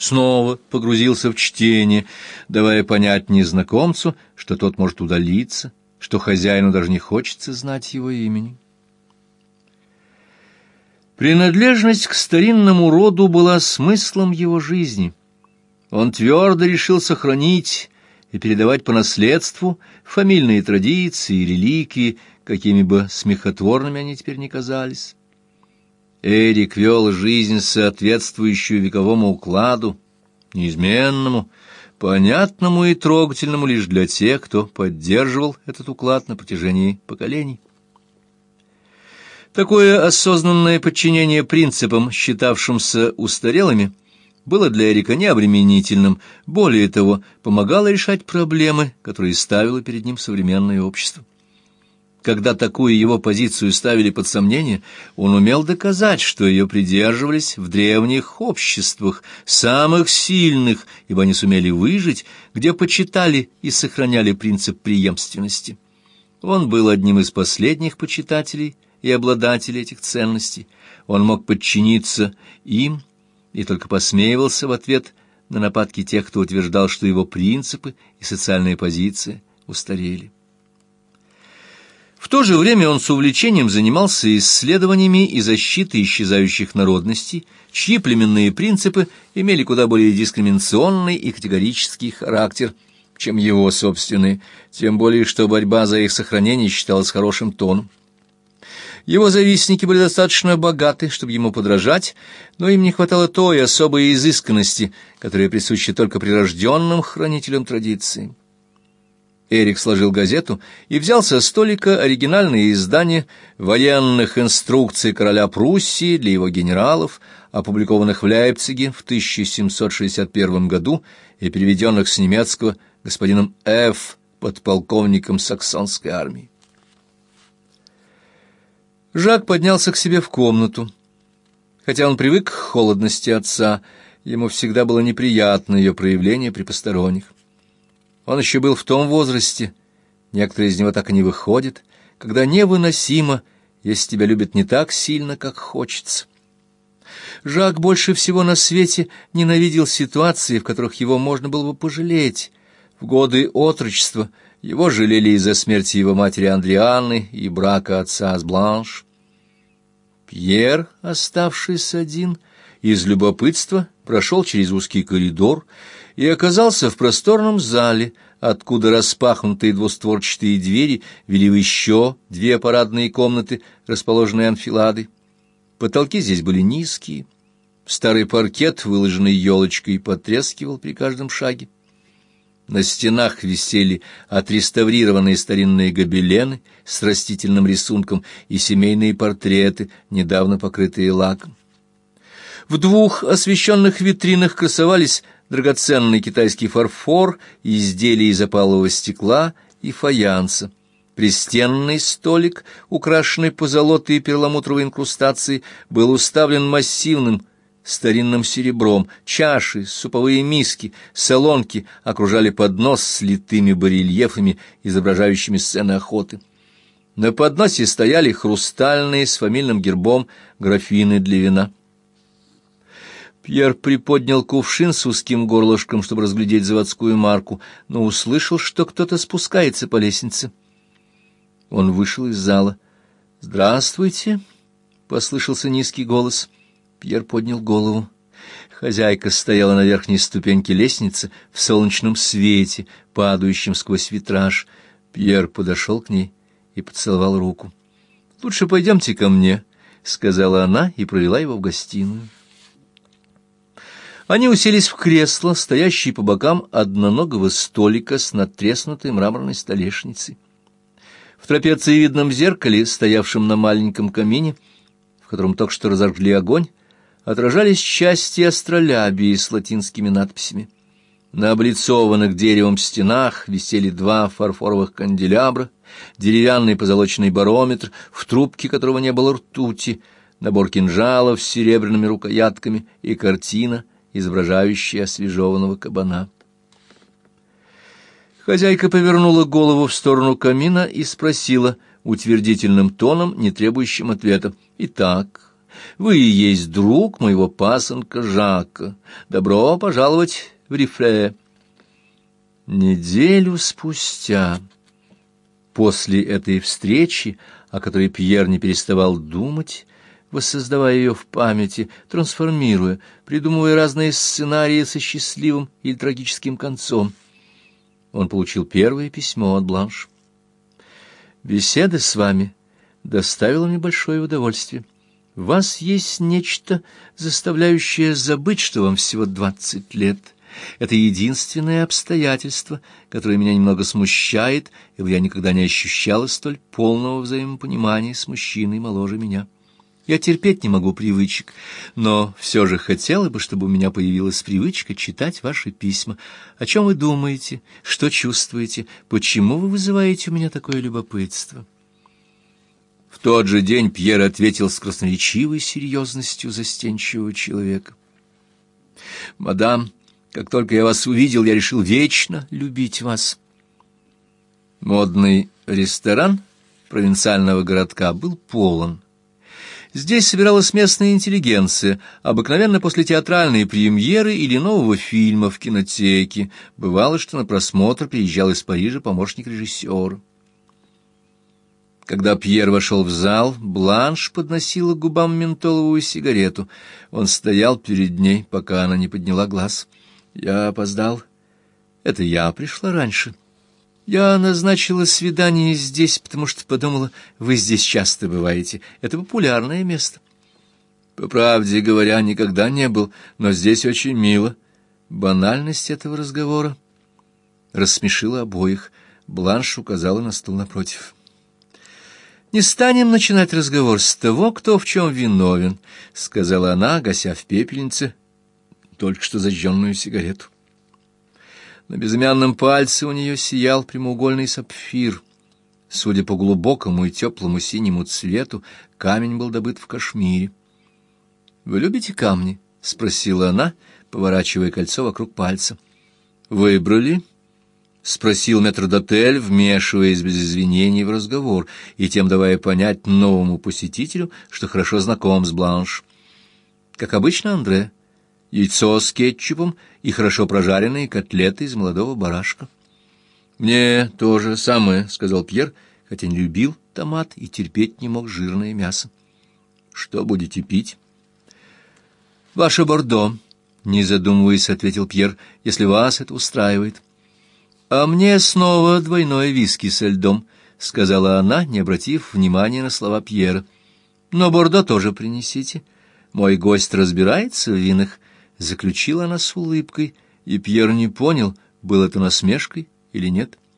снова погрузился в чтение, давая понять незнакомцу, что тот может удалиться, что хозяину даже не хочется знать его имени. Принадлежность к старинному роду была смыслом его жизни. Он твердо решил сохранить и передавать по наследству фамильные традиции и реликвии, какими бы смехотворными они теперь не казались. Эрик вел жизнь, соответствующую вековому укладу, неизменному, понятному и трогательному лишь для тех, кто поддерживал этот уклад на протяжении поколений. Такое осознанное подчинение принципам, считавшимся устарелыми, было для Эрика необременительным, более того, помогало решать проблемы, которые ставило перед ним современное общество. Когда такую его позицию ставили под сомнение, он умел доказать, что ее придерживались в древних обществах, самых сильных, ибо они сумели выжить, где почитали и сохраняли принцип преемственности. Он был одним из последних почитателей и обладателей этих ценностей. Он мог подчиниться им и только посмеивался в ответ на нападки тех, кто утверждал, что его принципы и социальная позиция устарели. В то же время он с увлечением занимался исследованиями и защитой исчезающих народностей, чьи племенные принципы имели куда более дискриминационный и категорический характер, чем его собственные, тем более что борьба за их сохранение считалась хорошим тоном. Его завистники были достаточно богаты, чтобы ему подражать, но им не хватало той особой изысканности, которая присуща только прирожденным хранителям традиций. Эрик сложил газету и взял со столика оригинальные издания военных инструкций короля Пруссии для его генералов, опубликованных в Лейпциге в 1761 году и переведенных с немецкого господином Ф. подполковником саксонской армии. Жак поднялся к себе в комнату. Хотя он привык к холодности отца, ему всегда было неприятно ее проявление при посторонних. Он еще был в том возрасте, некоторые из него так и не выходят, когда невыносимо, если тебя любят не так сильно, как хочется. Жак больше всего на свете ненавидел ситуации, в которых его можно было бы пожалеть. В годы отрочества его жалели из-за смерти его матери Андрианы и брака отца с Бланш. Пьер, оставшись один, из любопытства прошел через узкий коридор и оказался в просторном зале, откуда распахнутые двустворчатые двери вели в еще две парадные комнаты, расположенные анфиладой. Потолки здесь были низкие. Старый паркет, выложенный елочкой, потрескивал при каждом шаге. На стенах висели отреставрированные старинные гобелены с растительным рисунком и семейные портреты, недавно покрытые лаком. В двух освещенных витринах красовались драгоценный китайский фарфор, изделия из опалового стекла и фаянса. Пристенный столик, украшенный позолотой и перламутровой инкрустацией, был уставлен массивным старинным серебром. Чаши, суповые миски, солонки окружали поднос с литыми барельефами, изображающими сцены охоты. На подносе стояли хрустальные с фамильным гербом графины для вина. Пьер приподнял кувшин с узким горлышком, чтобы разглядеть заводскую марку, но услышал, что кто-то спускается по лестнице. Он вышел из зала. «Здравствуйте!» — послышался низкий голос. Пьер поднял голову. Хозяйка стояла на верхней ступеньке лестницы в солнечном свете, падающем сквозь витраж. Пьер подошел к ней и поцеловал руку. «Лучше пойдемте ко мне», — сказала она и провела его в гостиную. Они уселись в кресло, стоящее по бокам одноногого столика с надтреснутой мраморной столешницей. В трапециевидном зеркале, стоявшем на маленьком камине, в котором только что разожгли огонь, отражались части астролябии с латинскими надписями. На облицованных деревом стенах висели два фарфоровых канделябра, деревянный позолоченный барометр, в трубке которого не было ртути, набор кинжалов с серебряными рукоятками и картина — изображающий освежеванного кабана. Хозяйка повернула голову в сторону камина и спросила утвердительным тоном, не требующим ответа. «Итак, Вы и есть друг моего пасынка Жака. Добро пожаловать в Рифле. Неделю спустя, после этой встречи, о которой Пьер не переставал думать, воссоздавая ее в памяти, трансформируя, придумывая разные сценарии со счастливым или трагическим концом, он получил первое письмо от Бланш. «Беседа с вами доставила мне большое удовольствие. В вас есть нечто, заставляющее забыть, что вам всего двадцать лет». Это единственное обстоятельство, которое меня немного смущает, ибо я никогда не ощущала столь полного взаимопонимания с мужчиной моложе меня. Я терпеть не могу привычек, но все же хотела бы, чтобы у меня появилась привычка читать ваши письма. О чем вы думаете, что чувствуете, почему вы вызываете у меня такое любопытство?» В тот же день Пьер ответил с красноречивой серьезностью застенчивого человека. «Мадам, как только я вас увидел, я решил вечно любить вас». Модный ресторан провинциального городка был полон. Здесь собиралась местная интеллигенция, обыкновенно после театральной премьеры или нового фильма в кинотеке. Бывало, что на просмотр приезжал из Парижа помощник режиссера. Когда Пьер вошел в зал, Бланш подносила к губам ментоловую сигарету. Он стоял перед ней, пока она не подняла глаз. «Я опоздал. Это я пришла раньше». Я назначила свидание здесь, потому что подумала, вы здесь часто бываете. Это популярное место. По правде говоря, никогда не был, но здесь очень мило. Банальность этого разговора рассмешила обоих. Бланш указала на стул напротив. «Не станем начинать разговор с того, кто в чем виновен», — сказала она, гася в пепельнице только что зажженную сигарету. На безымянном пальце у нее сиял прямоугольный сапфир. Судя по глубокому и теплому синему цвету, камень был добыт в Кашмире. «Вы любите камни?» — спросила она, поворачивая кольцо вокруг пальца. «Выбрали?» — спросил метрдотель, вмешиваясь без извинений в разговор и тем давая понять новому посетителю, что хорошо знаком с Бланш. «Как обычно, Андре», яйцо с кетчупом и хорошо прожаренные котлеты из молодого барашка. «Мне то же самое», — сказал Пьер, хотя не любил томат и терпеть не мог жирное мясо. «Что будете пить?» «Ваше бордо», — не задумываясь, ответил Пьер, — «если вас это устраивает». «А мне снова двойное виски со льдом», — сказала она, не обратив внимания на слова Пьера. «Но бордо тоже принесите. Мой гость разбирается в винах, Заключила она с улыбкой, и Пьер не понял, был это насмешкой или нет. —